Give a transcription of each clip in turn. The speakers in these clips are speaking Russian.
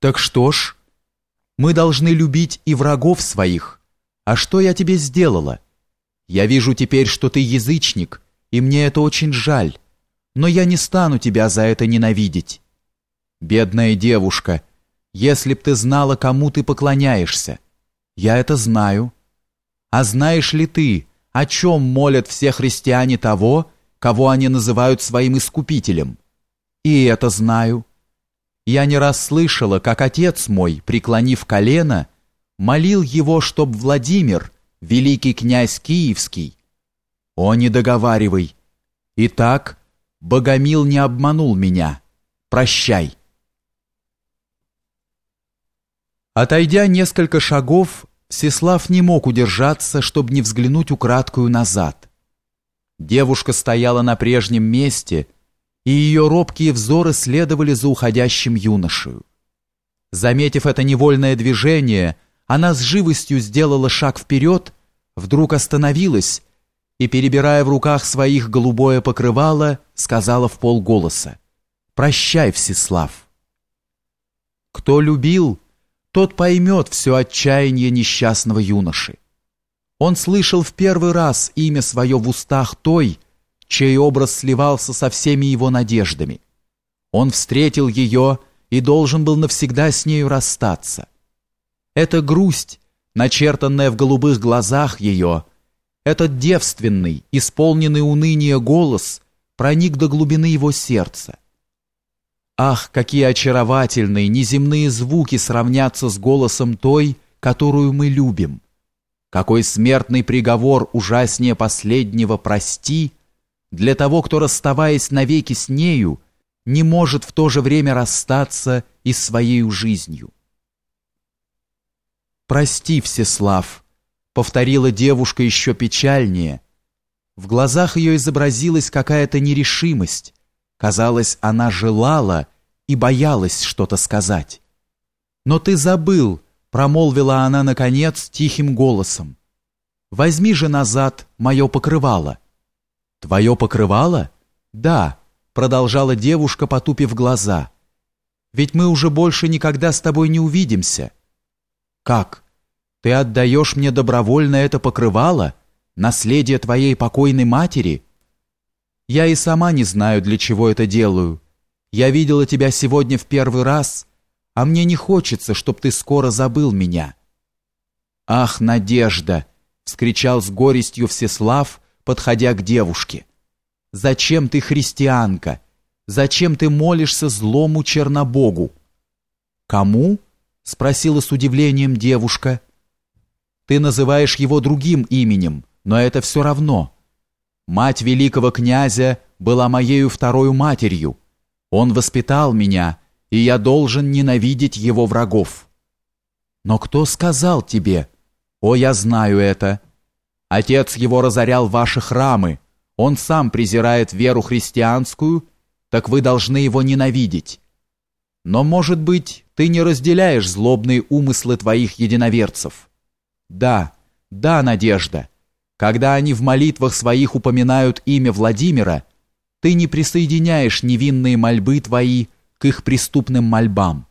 Так что ж, мы должны любить и врагов своих. А что я тебе сделала? Я вижу теперь, что ты язычник, и мне это очень жаль, но я не стану тебя за это ненавидеть. Бедная девушка, если б ты знала, кому ты поклоняешься. Я это знаю. А знаешь ли ты, о чем молят все христиане того, кого они называют своим искупителем? И это знаю. Я не раз слышала, как отец мой, преклонив колено, молил его, чтоб Владимир, великий князь Киевский, о, не договаривай. Итак, Богомил не обманул меня. Прощай. Отойдя несколько шагов, Сеслав не мог удержаться, чтобы не взглянуть украдкую назад. Девушка стояла на прежнем месте, и ее робкие взоры следовали за уходящим юношею. Заметив это невольное движение, она с живостью сделала шаг вперед, вдруг остановилась и, перебирая в руках своих голубое покрывало, сказала в полголоса «Прощай, Всеслав». Кто любил, тот поймет все отчаяние несчастного юноши. Он слышал в первый раз имя свое в устах той, чей образ сливался со всеми его надеждами. Он встретил ее и должен был навсегда с нею расстаться. Эта грусть, начертанная в голубых глазах ее, этот девственный, исполненный уныния голос проник до глубины его сердца. Ах, какие очаровательные, неземные звуки сравнятся с голосом той, которую мы любим! Какой смертный приговор ужаснее последнего «прости» для того, кто, расставаясь навеки с нею, не может в то же время расстаться и своей жизнью. «Прости, Всеслав», — повторила девушка еще печальнее. В глазах ее изобразилась какая-то нерешимость, Казалось, она желала и боялась что-то сказать. «Но ты забыл», — промолвила она, наконец, тихим голосом. «Возьми же назад мое покрывало». «Твое покрывало?» «Да», — продолжала девушка, потупив глаза. «Ведь мы уже больше никогда с тобой не увидимся». «Как? Ты отдаешь мне добровольно это покрывало? Наследие твоей покойной матери?» Я и сама не знаю, для чего это делаю. Я видела тебя сегодня в первый раз, а мне не хочется, чтоб ты скоро забыл меня». «Ах, Надежда!» — вскричал с горестью Всеслав, подходя к девушке. «Зачем ты христианка? Зачем ты молишься злому Чернобогу?» «Кому?» — спросила с удивлением девушка. «Ты называешь его другим именем, но это все равно». Мать великого князя была моею второй матерью. Он воспитал меня, и я должен ненавидеть его врагов. Но кто сказал тебе? О, я знаю это. Отец его разорял ваши храмы. Он сам презирает веру христианскую, так вы должны его ненавидеть. Но, может быть, ты не разделяешь злобные умыслы твоих единоверцев. Да, да, Надежда, когда они в молитвах своих упоминают имя Владимира, ты не присоединяешь невинные мольбы твои к их преступным мольбам.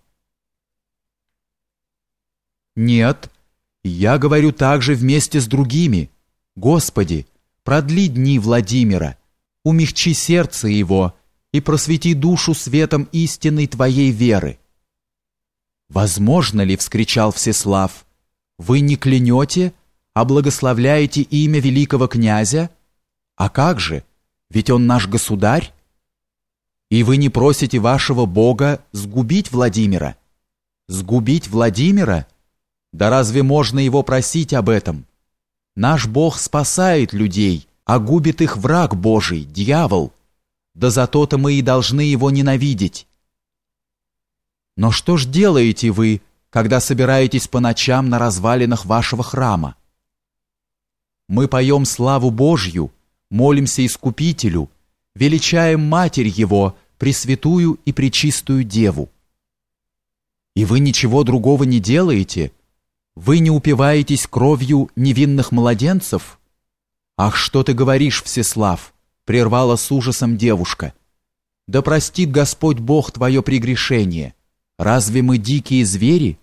Нет, я говорю также вместе с другими. Господи, продли дни Владимира, умягчи сердце его и просвети душу светом истинной твоей веры. «Возможно ли, — вскричал Всеслав, — вы не клянете, а благословляете имя великого князя? А как же? Ведь он наш государь. И вы не просите вашего Бога сгубить Владимира? Сгубить Владимира? Да разве можно его просить об этом? Наш Бог спасает людей, а губит их враг Божий, дьявол. Да за то-то мы и должны его ненавидеть. Но что ж делаете вы, когда собираетесь по ночам на развалинах вашего храма? Мы поем славу Божью, молимся Искупителю, величаем Матерь Его, Пресвятую и Пречистую Деву. И вы ничего другого не делаете? Вы не упиваетесь кровью невинных младенцев? Ах, что ты говоришь, Всеслав? Прервала с ужасом девушка. Да простит Господь Бог твое прегрешение. Разве мы дикие звери?